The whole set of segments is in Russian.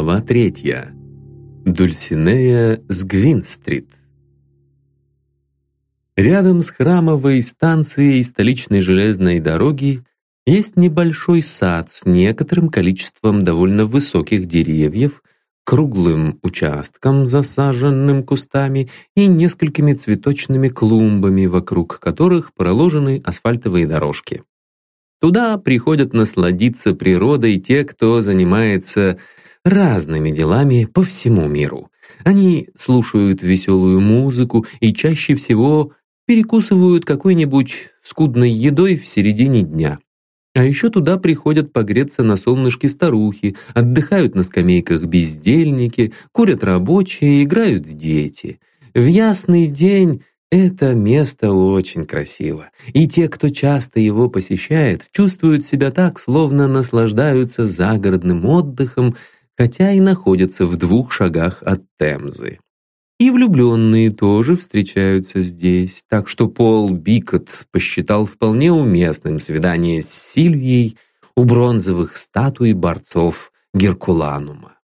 Глава третья. Дульсинея с Гвин-стрит. Рядом с храмовой станцией столичной железной дороги есть небольшой сад с некоторым количеством довольно высоких деревьев, круглым участком, засаженным кустами, и несколькими цветочными клумбами, вокруг которых проложены асфальтовые дорожки. Туда приходят насладиться природой те, кто занимается разными делами по всему миру. Они слушают веселую музыку и чаще всего перекусывают какой-нибудь скудной едой в середине дня. А еще туда приходят погреться на солнышке старухи, отдыхают на скамейках бездельники, курят рабочие, играют дети. В ясный день это место очень красиво, и те, кто часто его посещает, чувствуют себя так, словно наслаждаются загородным отдыхом, хотя и находятся в двух шагах от Темзы. И влюбленные тоже встречаются здесь, так что Пол Бикот посчитал вполне уместным свидание с Сильвией у бронзовых статуй борцов Геркуланума.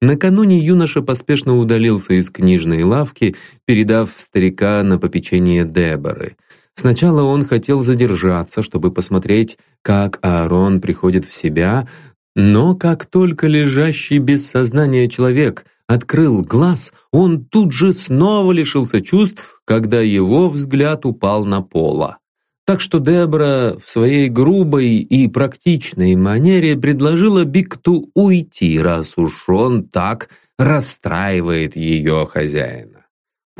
Накануне юноша поспешно удалился из книжной лавки, передав старика на попечение Деборы. Сначала он хотел задержаться, чтобы посмотреть, как Аарон приходит в себя, но как только лежащий без сознания человек открыл глаз, он тут же снова лишился чувств, когда его взгляд упал на пола. Так что Дебра в своей грубой и практичной манере предложила Бикту уйти, раз уж он так расстраивает ее хозяина.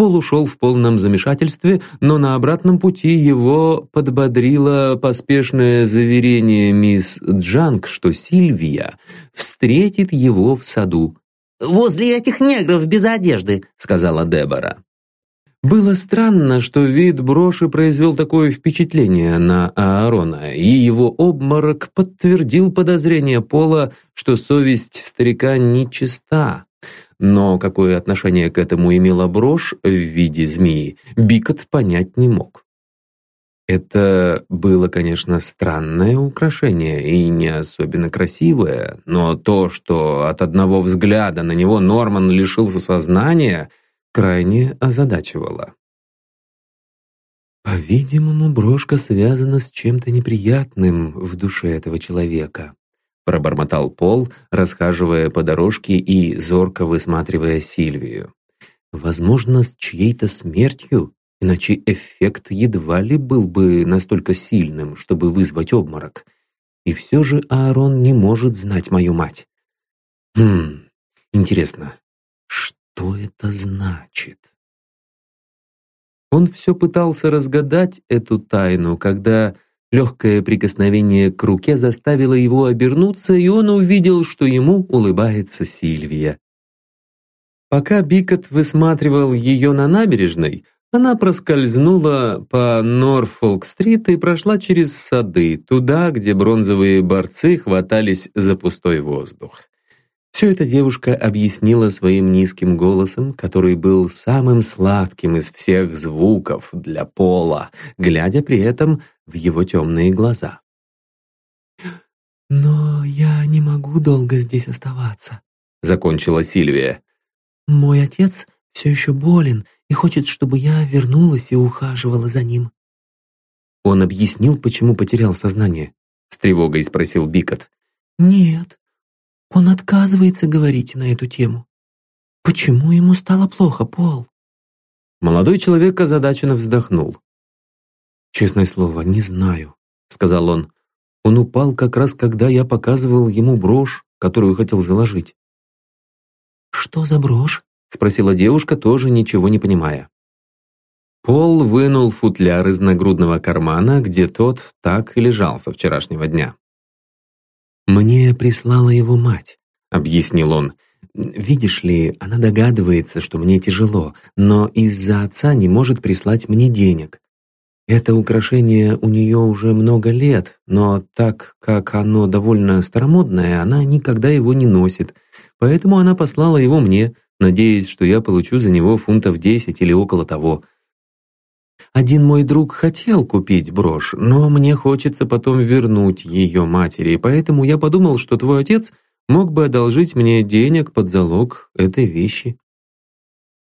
Пол ушел в полном замешательстве, но на обратном пути его подбодрило поспешное заверение мисс Джанг, что Сильвия встретит его в саду. «Возле этих негров без одежды», — сказала Дебора. Было странно, что вид броши произвел такое впечатление на Аарона, и его обморок подтвердил подозрение Пола, что совесть старика нечиста. Но какое отношение к этому имела брошь в виде змеи, Бикот понять не мог. Это было, конечно, странное украшение и не особенно красивое, но то, что от одного взгляда на него Норман лишился сознания, крайне озадачивало. По-видимому, брошка связана с чем-то неприятным в душе этого человека пробормотал Пол, расхаживая по дорожке и зорко высматривая Сильвию. Возможно, с чьей-то смертью, иначе эффект едва ли был бы настолько сильным, чтобы вызвать обморок. И все же Аарон не может знать мою мать. Хм, интересно, что это значит? Он все пытался разгадать эту тайну, когда Легкое прикосновение к руке заставило его обернуться, и он увидел, что ему улыбается Сильвия. Пока Бикот высматривал ее на набережной, она проскользнула по Норфолк-стрит и прошла через сады, туда, где бронзовые борцы хватались за пустой воздух. Все это девушка объяснила своим низким голосом, который был самым сладким из всех звуков для пола, глядя при этом в его темные глаза. «Но я не могу долго здесь оставаться», — закончила Сильвия. «Мой отец все еще болен и хочет, чтобы я вернулась и ухаживала за ним». «Он объяснил, почему потерял сознание?» — с тревогой спросил Бикот. «Нет, он отказывается говорить на эту тему. Почему ему стало плохо, Пол?» Молодой человек озадаченно вздохнул. «Честное слово, не знаю», — сказал он. «Он упал как раз, когда я показывал ему брошь, которую хотел заложить». «Что за брошь?» — спросила девушка, тоже ничего не понимая. Пол вынул футляр из нагрудного кармана, где тот так и лежал со вчерашнего дня. «Мне прислала его мать», — объяснил он. «Видишь ли, она догадывается, что мне тяжело, но из-за отца не может прислать мне денег. Это украшение у нее уже много лет, но так как оно довольно старомодное, она никогда его не носит. Поэтому она послала его мне, надеясь, что я получу за него фунтов 10 или около того. Один мой друг хотел купить брошь, но мне хочется потом вернуть ее матери, поэтому я подумал, что твой отец мог бы одолжить мне денег под залог этой вещи».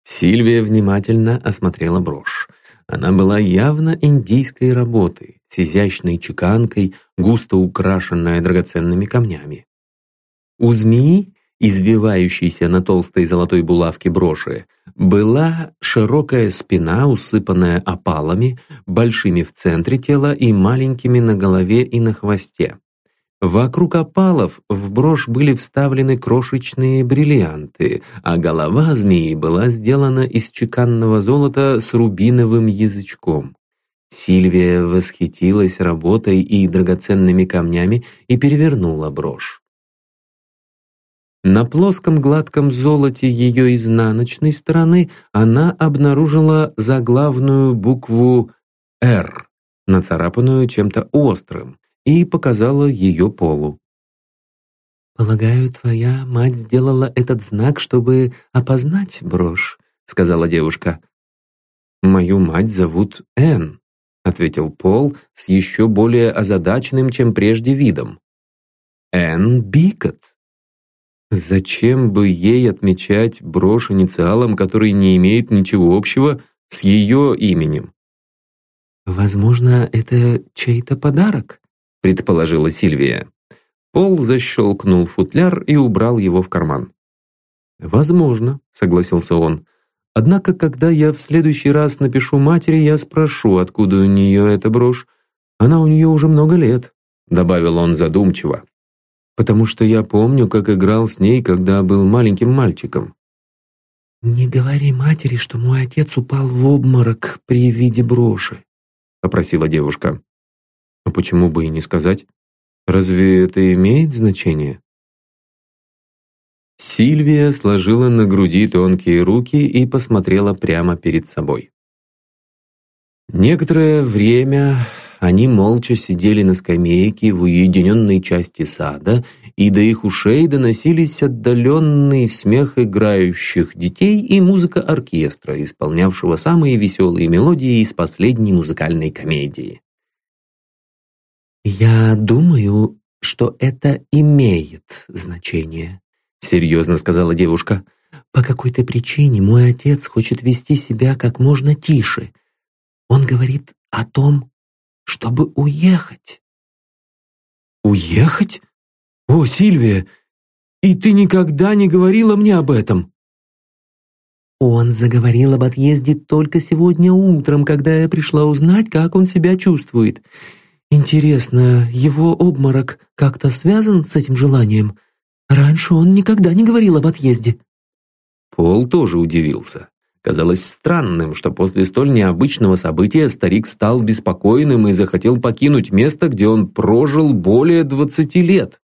Сильвия внимательно осмотрела брошь. Она была явно индийской работы, с изящной чеканкой, густо украшенная драгоценными камнями. У змеи, извивающейся на толстой золотой булавке броши, была широкая спина, усыпанная опалами, большими в центре тела и маленькими на голове и на хвосте. Вокруг опалов в брошь были вставлены крошечные бриллианты, а голова змеи была сделана из чеканного золота с рубиновым язычком. Сильвия восхитилась работой и драгоценными камнями и перевернула брошь. На плоском гладком золоте ее изнаночной стороны она обнаружила заглавную букву «Р», нацарапанную чем-то острым, и показала ее полу. «Полагаю, твоя мать сделала этот знак, чтобы опознать брошь», — сказала девушка. «Мою мать зовут Энн», — ответил Пол с еще более озадаченным, чем прежде видом. «Энн Бикот». Зачем бы ей отмечать брошь инициалом, который не имеет ничего общего с ее именем? «Возможно, это чей-то подарок», — предположила Сильвия. Пол защелкнул футляр и убрал его в карман. «Возможно», — согласился он. «Однако, когда я в следующий раз напишу матери, я спрошу, откуда у нее эта брошь. Она у нее уже много лет», — добавил он задумчиво потому что я помню, как играл с ней, когда был маленьким мальчиком». «Не говори матери, что мой отец упал в обморок при виде броши», — попросила девушка. «А почему бы и не сказать? Разве это имеет значение?» Сильвия сложила на груди тонкие руки и посмотрела прямо перед собой. Некоторое время они молча сидели на скамейке в уединенной части сада, и до их ушей доносились отдаленный смех играющих детей и музыка оркестра, исполнявшего самые веселые мелодии из последней музыкальной комедии. «Я думаю, что это имеет значение», — серьезно сказала девушка. «По какой-то причине мой отец хочет вести себя как можно тише. Он говорит о том, чтобы уехать». «Уехать? О, Сильвия, и ты никогда не говорила мне об этом!» Он заговорил об отъезде только сегодня утром, когда я пришла узнать, как он себя чувствует. Интересно, его обморок как-то связан с этим желанием? Раньше он никогда не говорил об отъезде. Пол тоже удивился. Казалось странным, что после столь необычного события старик стал беспокойным и захотел покинуть место, где он прожил более двадцати лет.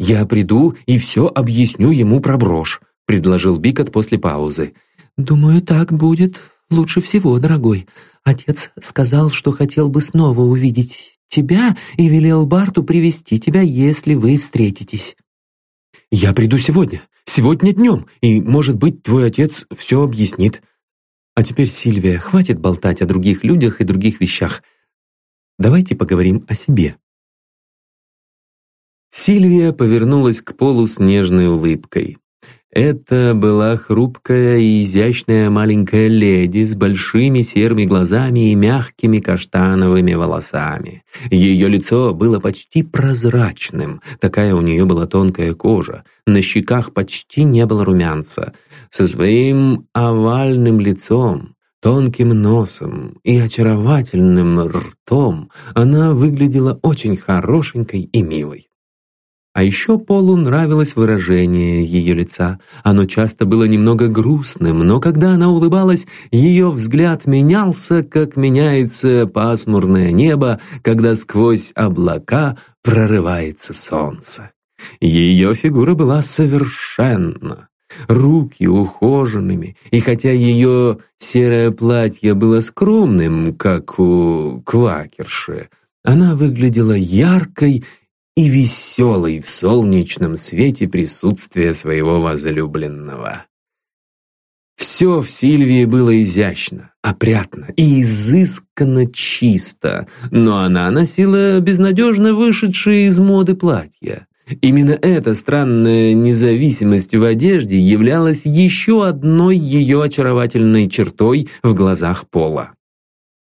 «Я приду и все объясню ему про брошь», — предложил Бикот после паузы. «Думаю, так будет лучше всего, дорогой. Отец сказал, что хотел бы снова увидеть тебя и велел Барту привести тебя, если вы встретитесь». «Я приду сегодня. Сегодня днем, и, может быть, твой отец все объяснит. А теперь, Сильвия, хватит болтать о других людях и других вещах. Давайте поговорим о себе». Сильвия повернулась к Полу с нежной улыбкой. Это была хрупкая и изящная маленькая леди с большими серыми глазами и мягкими каштановыми волосами. Ее лицо было почти прозрачным, такая у нее была тонкая кожа, на щеках почти не было румянца. Со своим овальным лицом, тонким носом и очаровательным ртом она выглядела очень хорошенькой и милой. А еще Полу нравилось выражение ее лица. Оно часто было немного грустным, но когда она улыбалась, ее взгляд менялся, как меняется пасмурное небо, когда сквозь облака прорывается солнце. Ее фигура была совершенна. Руки ухоженными, и хотя ее серое платье было скромным, как у квакерши, она выглядела яркой и веселый в солнечном свете присутствия своего возлюбленного. Все в Сильвии было изящно, опрятно и изысканно чисто, но она носила безнадежно вышедшие из моды платья. Именно эта странная независимость в одежде являлась еще одной ее очаровательной чертой в глазах Пола.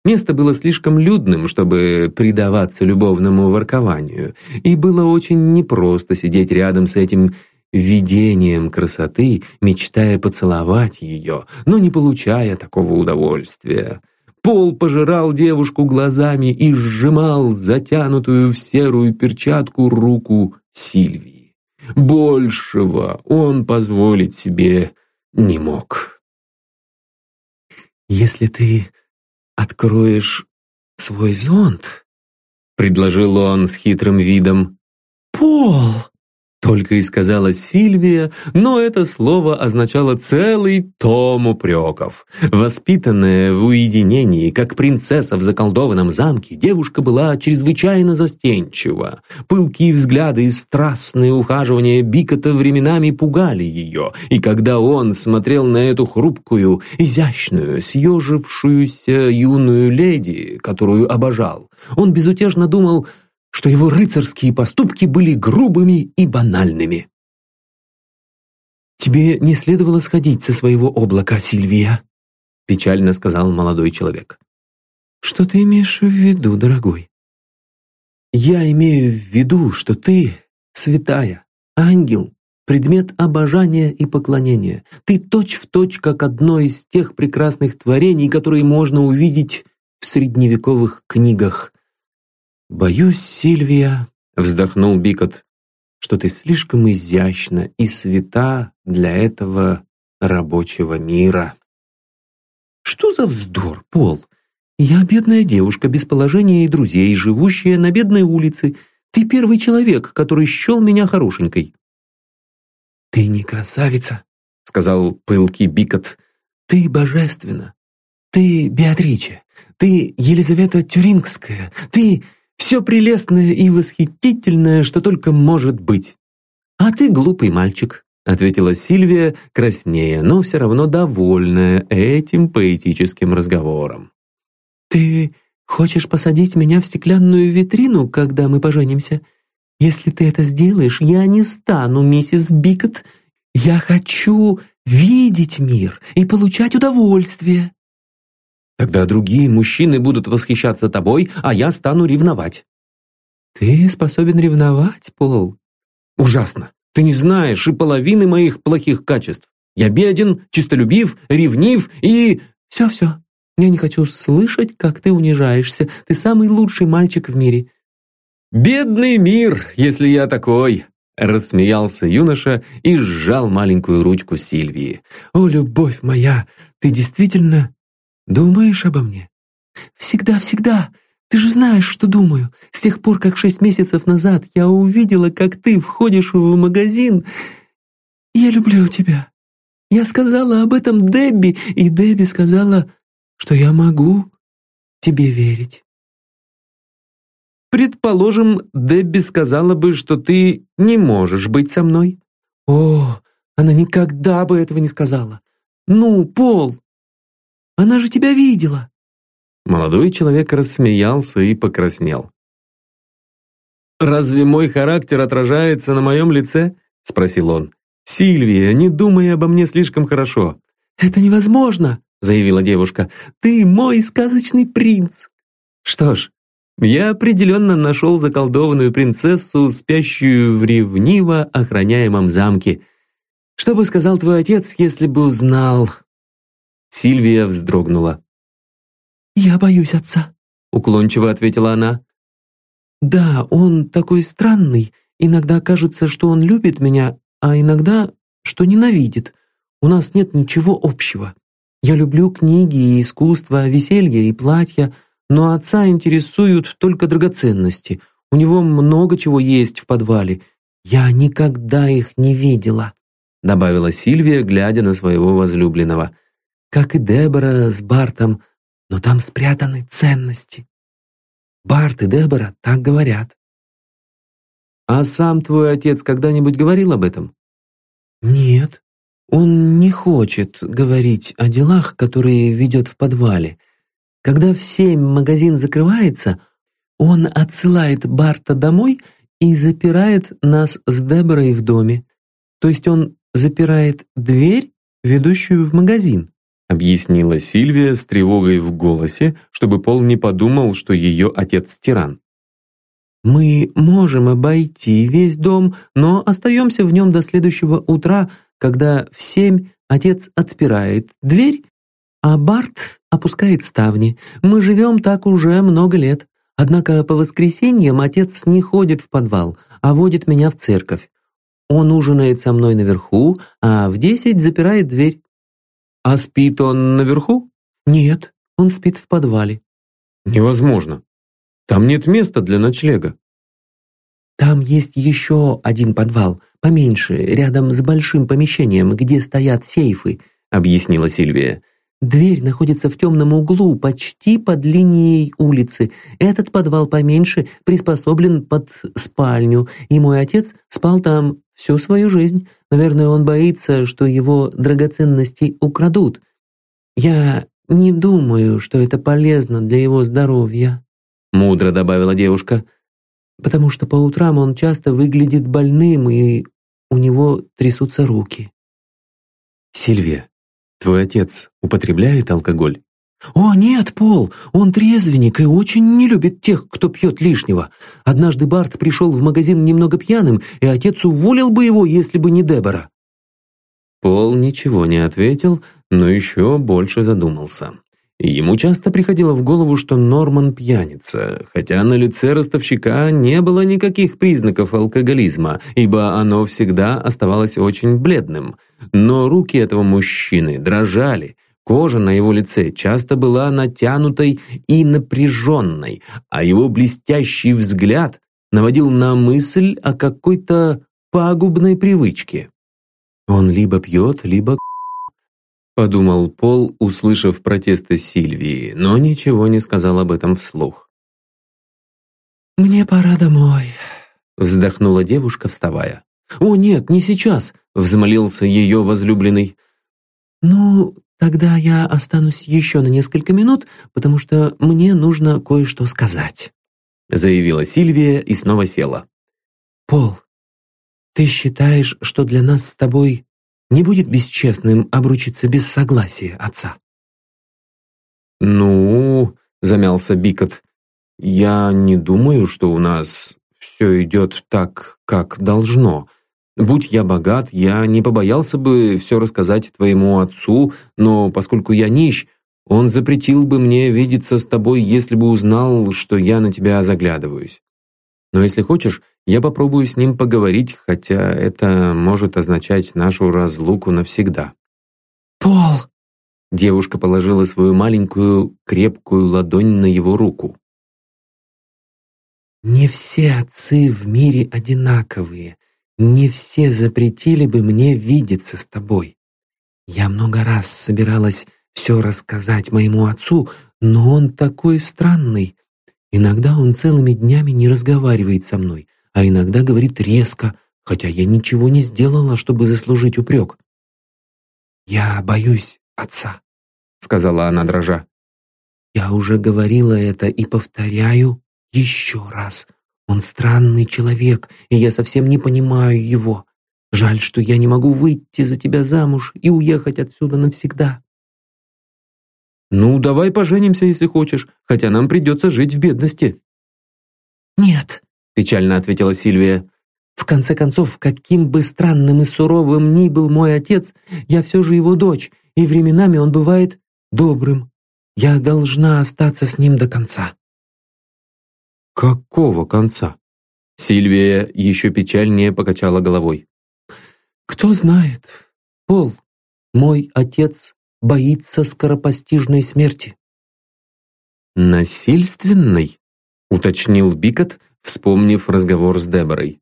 Место было слишком людным, чтобы предаваться любовному воркованию, и было очень непросто сидеть рядом с этим видением красоты, мечтая поцеловать ее, но не получая такого удовольствия. Пол пожирал девушку глазами и сжимал затянутую в серую перчатку руку Сильвии. Большего он позволить себе не мог. «Если ты откроешь свой зонт?» — предложил он с хитрым видом. «Пол!» Только и сказала Сильвия, но это слово означало целый том упреков. Воспитанная в уединении, как принцесса в заколдованном замке, девушка была чрезвычайно застенчива. Пылкие взгляды и страстные ухаживания Бикота временами пугали ее, и когда он смотрел на эту хрупкую, изящную, съежившуюся юную леди, которую обожал, он безутешно думал – что его рыцарские поступки были грубыми и банальными. «Тебе не следовало сходить со своего облака, Сильвия», печально сказал молодой человек. «Что ты имеешь в виду, дорогой?» «Я имею в виду, что ты святая, ангел, предмет обожания и поклонения. Ты точь-в-точь, точь, как одно из тех прекрасных творений, которые можно увидеть в средневековых книгах. «Боюсь, Сильвия», — вздохнул Бикот, «что ты слишком изящна и свята для этого рабочего мира». «Что за вздор, Пол? Я бедная девушка без положения и друзей, живущая на бедной улице. Ты первый человек, который счел меня хорошенькой». «Ты не красавица», — сказал пылкий Бикот. «Ты божественна. Ты Беатриче. Ты Елизавета Тюрингская. Ты...» Все прелестное и восхитительное, что только может быть. А ты глупый мальчик, ответила Сильвия, краснея, но все равно довольная этим поэтическим разговором. Ты хочешь посадить меня в стеклянную витрину, когда мы поженимся? Если ты это сделаешь, я не стану миссис Бикот. Я хочу видеть мир и получать удовольствие. Тогда другие мужчины будут восхищаться тобой, а я стану ревновать». «Ты способен ревновать, Пол?» «Ужасно. Ты не знаешь и половины моих плохих качеств. Я беден, чистолюбив, ревнив и...» «Все-все. Я не хочу слышать, как ты унижаешься. Ты самый лучший мальчик в мире». «Бедный мир, если я такой!» Рассмеялся юноша и сжал маленькую ручку Сильвии. «О, любовь моя, ты действительно Думаешь обо мне? Всегда, всегда. Ты же знаешь, что думаю. С тех пор, как шесть месяцев назад я увидела, как ты входишь в магазин. Я люблю тебя. Я сказала об этом Дебби, и Дебби сказала, что я могу тебе верить. Предположим, Дебби сказала бы, что ты не можешь быть со мной. О, она никогда бы этого не сказала. Ну, Пол, она же тебя видела!» Молодой человек рассмеялся и покраснел. «Разве мой характер отражается на моем лице?» — спросил он. «Сильвия, не думай обо мне слишком хорошо». «Это невозможно!» — заявила девушка. «Ты мой сказочный принц!» «Что ж, я определенно нашел заколдованную принцессу, спящую в ревниво охраняемом замке. Что бы сказал твой отец, если бы узнал?» Сильвия вздрогнула. «Я боюсь отца», — уклончиво ответила она. «Да, он такой странный. Иногда кажется, что он любит меня, а иногда, что ненавидит. У нас нет ничего общего. Я люблю книги и искусство, веселье и платья, но отца интересуют только драгоценности. У него много чего есть в подвале. Я никогда их не видела», — добавила Сильвия, глядя на своего возлюбленного как и Дебора с Бартом, но там спрятаны ценности. Барт и Дебора так говорят. А сам твой отец когда-нибудь говорил об этом? Нет, он не хочет говорить о делах, которые ведет в подвале. Когда в семь магазин закрывается, он отсылает Барта домой и запирает нас с Деборой в доме. То есть он запирает дверь, ведущую в магазин объяснила Сильвия с тревогой в голосе, чтобы Пол не подумал, что ее отец тиран. «Мы можем обойти весь дом, но остаемся в нем до следующего утра, когда в семь отец отпирает дверь, а Барт опускает ставни. Мы живем так уже много лет. Однако по воскресеньям отец не ходит в подвал, а водит меня в церковь. Он ужинает со мной наверху, а в десять запирает дверь. «А спит он наверху?» «Нет, он спит в подвале». «Невозможно. Там нет места для ночлега». «Там есть еще один подвал, поменьше, рядом с большим помещением, где стоят сейфы», объяснила Сильвия. «Дверь находится в темном углу, почти под линией улицы. Этот подвал поменьше приспособлен под спальню, и мой отец спал там всю свою жизнь. Наверное, он боится, что его драгоценности украдут. Я не думаю, что это полезно для его здоровья», — мудро добавила девушка, «потому что по утрам он часто выглядит больным, и у него трясутся руки». «Сильвия, твой отец употребляет алкоголь?» «О, нет, Пол, он трезвенник и очень не любит тех, кто пьет лишнего. Однажды Барт пришел в магазин немного пьяным, и отец уволил бы его, если бы не Дебора». Пол ничего не ответил, но еще больше задумался. ему часто приходило в голову, что Норман пьяница, хотя на лице ростовщика не было никаких признаков алкоголизма, ибо оно всегда оставалось очень бледным. Но руки этого мужчины дрожали, Кожа на его лице часто была натянутой и напряженной, а его блестящий взгляд наводил на мысль о какой-то пагубной привычке. Он либо пьет, либо подумал Пол, услышав протесты Сильвии, но ничего не сказал об этом вслух. «Мне пора домой», — вздохнула девушка, вставая. «О, нет, не сейчас», — взмолился ее возлюбленный. «Ну, «Тогда я останусь еще на несколько минут, потому что мне нужно кое-что сказать», заявила Сильвия и снова села. «Пол, ты считаешь, что для нас с тобой не будет бесчестным обручиться без согласия отца?» «Ну...» — замялся Бикот. «Я не думаю, что у нас все идет так, как должно. Будь я богат, я не побоялся бы все рассказать твоему отцу, но поскольку я нищ, он запретил бы мне видеться с тобой, если бы узнал, что я на тебя заглядываюсь. Но если хочешь, я попробую с ним поговорить, хотя это может означать нашу разлуку навсегда». «Пол!» Девушка положила свою маленькую крепкую ладонь на его руку. «Не все отцы в мире одинаковые не все запретили бы мне видеться с тобой. Я много раз собиралась все рассказать моему отцу, но он такой странный. Иногда он целыми днями не разговаривает со мной, а иногда говорит резко, хотя я ничего не сделала, чтобы заслужить упрек. «Я боюсь отца», — сказала она дрожа. «Я уже говорила это и повторяю еще раз. Он странный человек, и я совсем не понимаю его. Жаль, что я не могу выйти за тебя замуж и уехать отсюда навсегда». «Ну, давай поженимся, если хочешь, хотя нам придется жить в бедности». «Нет», — печально ответила Сильвия. «В конце концов, каким бы странным и суровым ни был мой отец, я все же его дочь, и временами он бывает добрым. Я должна остаться с ним до конца». «Какого конца?» Сильвия еще печальнее покачала головой. «Кто знает, Пол, мой отец боится скоропостижной смерти». «Насильственной?» — уточнил Бикот, вспомнив разговор с Деборой.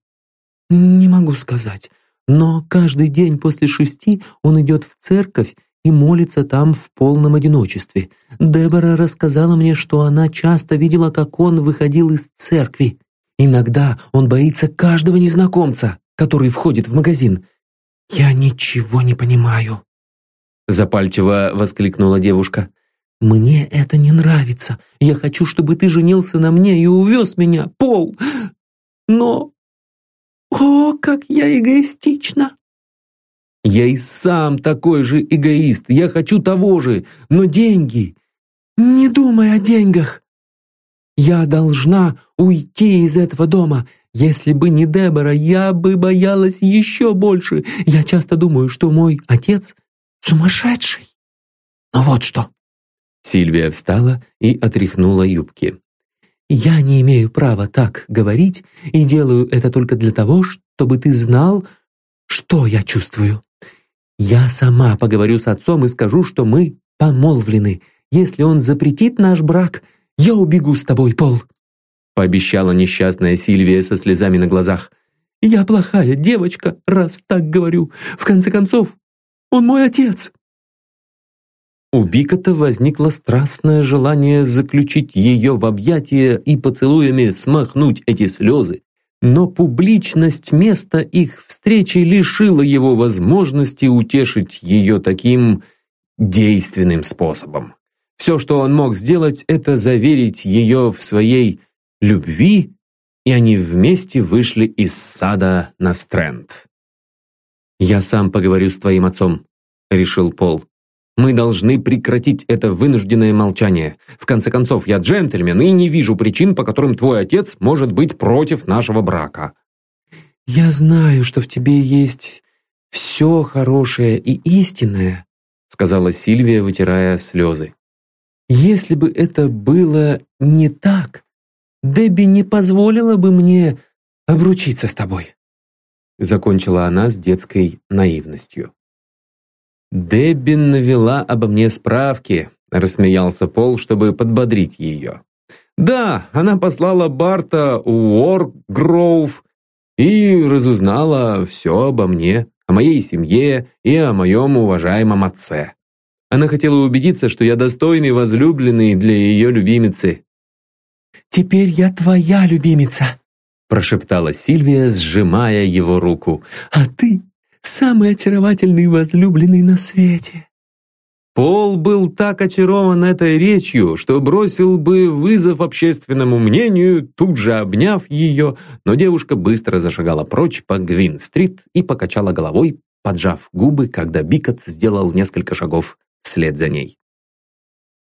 «Не могу сказать, но каждый день после шести он идет в церковь и молится там в полном одиночестве. Дебора рассказала мне, что она часто видела, как он выходил из церкви. Иногда он боится каждого незнакомца, который входит в магазин. «Я ничего не понимаю», — запальчиво воскликнула девушка. «Мне это не нравится. Я хочу, чтобы ты женился на мне и увез меня, Пол. Но «О, как я эгоистична!» «Я и сам такой же эгоист, я хочу того же, но деньги...» «Не думай о деньгах!» «Я должна уйти из этого дома. Если бы не Дебора, я бы боялась еще больше. Я часто думаю, что мой отец сумасшедший. Но вот что!» Сильвия встала и отряхнула юбки. «Я не имею права так говорить и делаю это только для того, чтобы ты знал, что я чувствую. Я сама поговорю с отцом и скажу, что мы помолвлены. Если он запретит наш брак, я убегу с тобой, Пол». Пообещала несчастная Сильвия со слезами на глазах. «Я плохая девочка, раз так говорю. В конце концов, он мой отец». У Бикота возникло страстное желание заключить ее в объятия и поцелуями смахнуть эти слезы. Но публичность места их встречи лишила его возможности утешить ее таким действенным способом. Все, что он мог сделать, это заверить ее в своей любви, и они вместе вышли из сада на Стрэнд. «Я сам поговорю с твоим отцом», — решил Пол. Мы должны прекратить это вынужденное молчание. В конце концов, я джентльмен и не вижу причин, по которым твой отец может быть против нашего брака». «Я знаю, что в тебе есть все хорошее и истинное», сказала Сильвия, вытирая слезы. «Если бы это было не так, Дебби не позволила бы мне обручиться с тобой», закончила она с детской наивностью. «Дебби навела обо мне справки», — рассмеялся Пол, чтобы подбодрить ее. «Да, она послала Барта Уоргроув и разузнала все обо мне, о моей семье и о моем уважаемом отце. Она хотела убедиться, что я достойный возлюбленный для ее любимицы». «Теперь я твоя любимица», прошептала Сильвия, сжимая его руку. «А ты самый очаровательный возлюбленный на свете». Пол был так очарован этой речью, что бросил бы вызов общественному мнению, тут же обняв ее, но девушка быстро зашагала прочь по Гвин-стрит и покачала головой, поджав губы, когда Бикот сделал несколько шагов вслед за ней.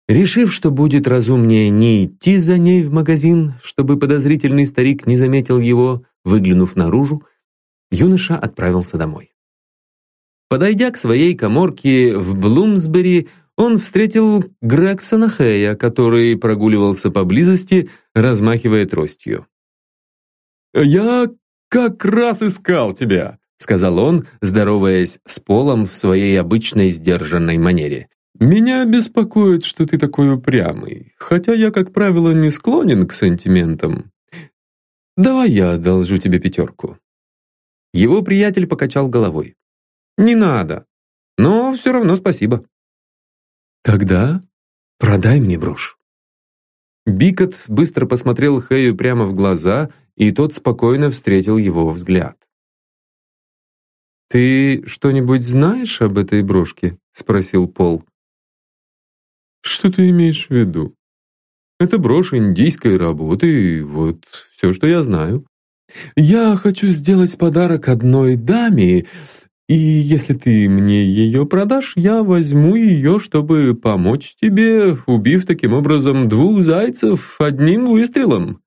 Решив, что будет разумнее не идти за ней в магазин, чтобы подозрительный старик не заметил его, выглянув наружу, юноша отправился домой. Подойдя к своей коморке в Блумсбери, он встретил Грегсона Хэя, который прогуливался поблизости, размахивая тростью. «Я как раз искал тебя», — сказал он, здороваясь с Полом в своей обычной сдержанной манере. «Меня беспокоит, что ты такой упрямый, хотя я, как правило, не склонен к сантиментам. Давай я одолжу тебе пятерку». Его приятель покачал головой. «Не надо. Но все равно спасибо». «Тогда продай мне брошь». Бикот быстро посмотрел Хэю прямо в глаза, и тот спокойно встретил его взгляд. «Ты что-нибудь знаешь об этой брошке?» — спросил Пол. «Что ты имеешь в виду?» «Это брошь индийской работы, и вот все, что я знаю. Я хочу сделать подарок одной даме, и если ты мне ее продашь, я возьму ее, чтобы помочь тебе, убив таким образом двух зайцев одним выстрелом».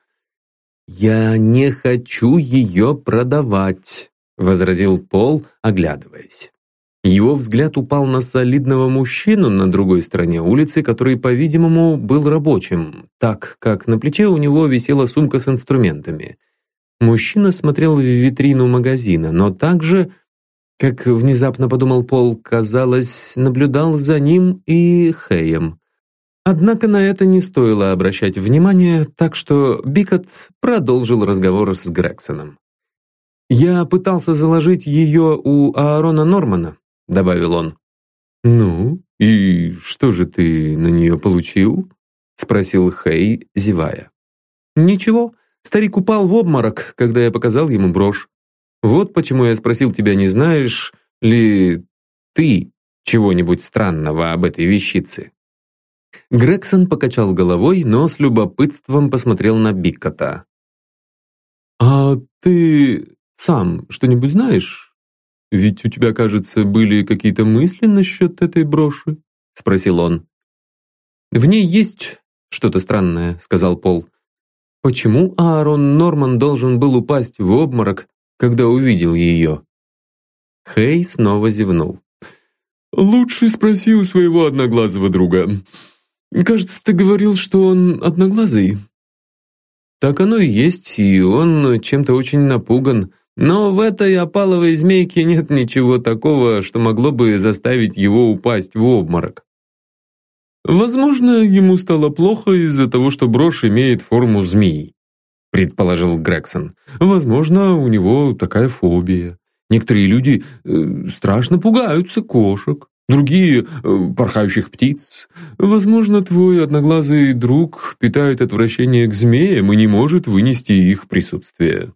«Я не хочу ее продавать», — возразил Пол, оглядываясь. Его взгляд упал на солидного мужчину на другой стороне улицы, который, по-видимому, был рабочим, так как на плече у него висела сумка с инструментами. Мужчина смотрел в витрину магазина, но также как внезапно подумал Пол, казалось, наблюдал за ним и Хэем. Однако на это не стоило обращать внимания, так что Бикот продолжил разговор с Грексоном. «Я пытался заложить ее у Аарона Нормана», — добавил он. «Ну, и что же ты на нее получил?» — спросил Хэй, зевая. «Ничего, старик упал в обморок, когда я показал ему брошь. Вот почему я спросил тебя, не знаешь ли ты чего-нибудь странного об этой вещице?» Грегсон покачал головой, но с любопытством посмотрел на Биккота. «А ты сам что-нибудь знаешь? Ведь у тебя, кажется, были какие-то мысли насчет этой броши?» — спросил он. «В ней есть что-то странное», — сказал Пол. «Почему Аарон Норман должен был упасть в обморок, когда увидел ее?» Хей снова зевнул. «Лучше спроси у своего одноглазого друга. Кажется, ты говорил, что он одноглазый». Так оно и есть, и он чем-то очень напуган. Но в этой опаловой змейке нет ничего такого, что могло бы заставить его упасть в обморок. Возможно, ему стало плохо из-за того, что брошь имеет форму змеи, предположил Грегсон. Возможно, у него такая фобия. Некоторые люди э, страшно пугаются кошек, другие э, – порхающих птиц. Возможно, твой одноглазый друг питает отвращение к змеям и не может вынести их присутствие.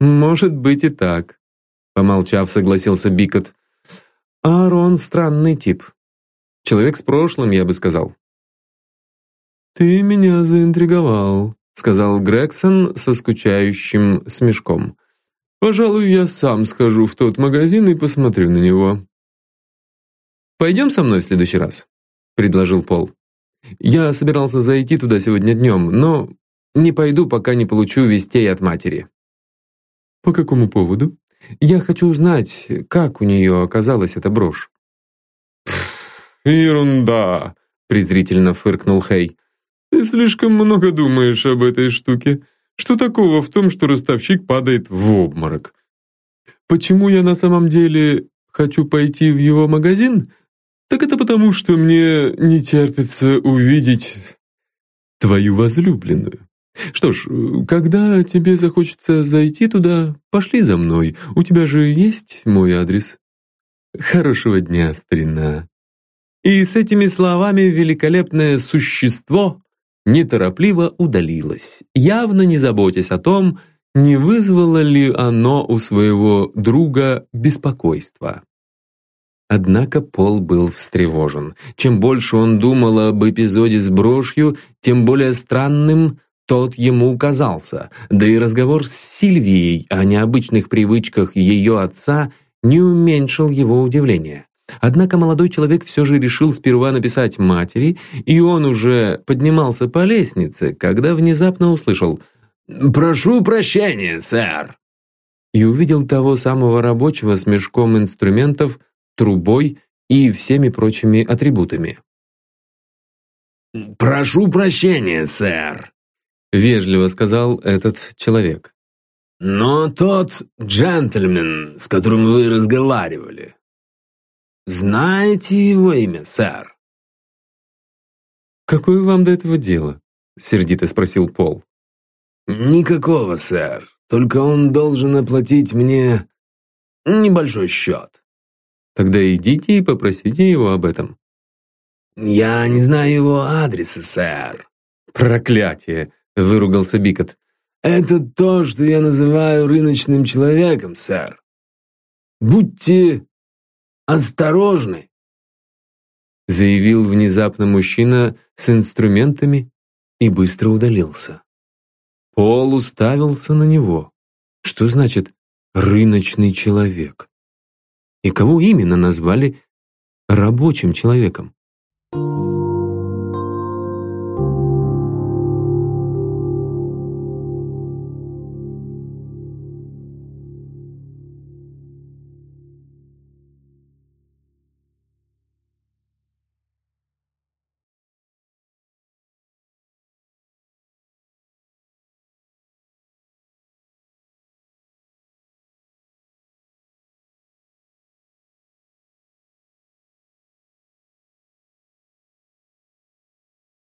«Может быть и так», — помолчав, согласился Бикот. «Аарон странный тип. Человек с прошлым, я бы сказал». «Ты меня заинтриговал», — сказал Грегсон со скучающим смешком. Пожалуй, я сам схожу в тот магазин и посмотрю на него». «Пойдем со мной в следующий раз», — предложил Пол. «Я собирался зайти туда сегодня днем, но не пойду, пока не получу вестей от матери». «По какому поводу?» «Я хочу узнать, как у нее оказалась эта брошь». «Ерунда», — презрительно фыркнул Хей. «Ты слишком много думаешь об этой штуке. Что такого в том, что ростовщик падает в обморок? Почему я на самом деле хочу пойти в его магазин? Так это потому, что мне не терпится увидеть твою возлюбленную. Что ж, когда тебе захочется зайти туда, пошли за мной. У тебя же есть мой адрес. Хорошего дня, старина. И с этими словами великолепное существо неторопливо удалилось, явно не заботясь о том, не вызвало ли оно у своего друга беспокойства. Однако Пол был встревожен. Чем больше он думал об эпизоде с брошью, тем более странным тот ему казался, да и разговор с Сильвией о необычных привычках ее отца не уменьшил его удивления. Однако молодой человек все же решил сперва написать матери, и он уже поднимался по лестнице, когда внезапно услышал «Прошу прощения, сэр!» и увидел того самого рабочего с мешком инструментов, трубой и всеми прочими атрибутами. «Прошу прощения, сэр», — вежливо сказал этот человек. «Но тот джентльмен, с которым вы разговаривали, «Знаете его имя, сэр?» «Какое вам до этого дело?» — сердито спросил Пол. «Никакого, сэр. Только он должен оплатить мне небольшой счет». «Тогда идите и попросите его об этом». «Я не знаю его адреса, сэр». «Проклятие!» — выругался Бикот. «Это то, что я называю рыночным человеком, сэр. Будьте осторожны!» Заявил внезапно мужчина с инструментами и быстро удалился. Пол уставился на него. Что значит «рыночный человек»? И кого именно назвали рабочим человеком?